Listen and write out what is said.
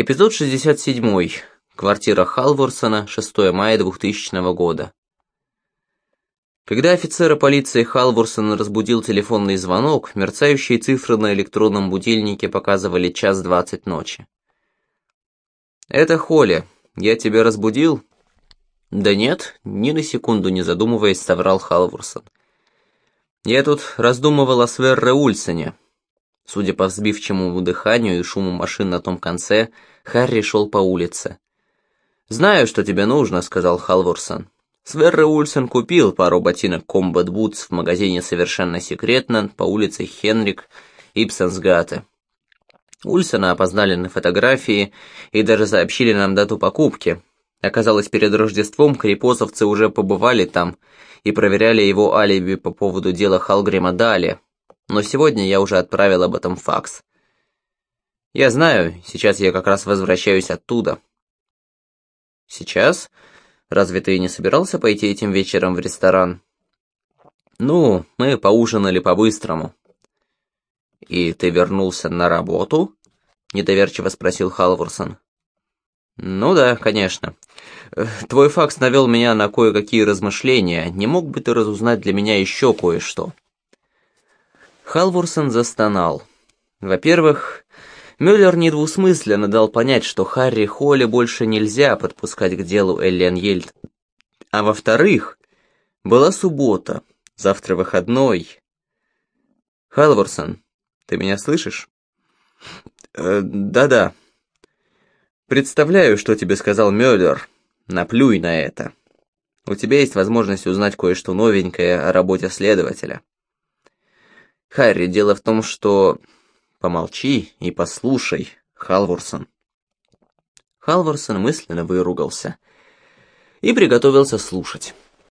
Эпизод 67. Квартира Халворсона, 6 мая 2000 года. Когда офицера полиции Халворсон разбудил телефонный звонок, мерцающие цифры на электронном будильнике показывали час двадцать ночи. «Это Холли. Я тебя разбудил?» «Да нет», ни на секунду не задумываясь, соврал Халворсон. «Я тут раздумывал о Сверре Ульсоне». Судя по взбивчивому дыханию и шуму машин на том конце, Харри шел по улице. «Знаю, что тебе нужно», — сказал Халворсон. Сверре Ульсен купил пару ботинок Combat Boots в магазине совершенно секретно по улице Хенрик Ипсенсгате. Ульсена опознали на фотографии и даже сообщили нам дату покупки. Оказалось, перед Рождеством крепосовцы уже побывали там и проверяли его алиби по поводу дела Халгрима Дали, но сегодня я уже отправил об этом факс. Я знаю, сейчас я как раз возвращаюсь оттуда. Сейчас? Разве ты не собирался пойти этим вечером в ресторан? Ну, мы поужинали по-быстрому. И ты вернулся на работу? Недоверчиво спросил Халворсон. Ну да, конечно. Твой факс навел меня на кое-какие размышления. Не мог бы ты разузнать для меня еще кое-что? Халворсон застонал. Во-первых, Мюллер недвусмысленно дал понять, что Харри Холли больше нельзя подпускать к делу Эллен Ельд. А во-вторых, была суббота, завтра выходной. Халворсон, ты меня слышишь? Э, да-да. Представляю, что тебе сказал Мюллер. Наплюй на это. У тебя есть возможность узнать кое-что новенькое о работе следователя. Харри, дело в том, что Помолчи и послушай, Халворсон. Халворсон мысленно выругался и приготовился слушать.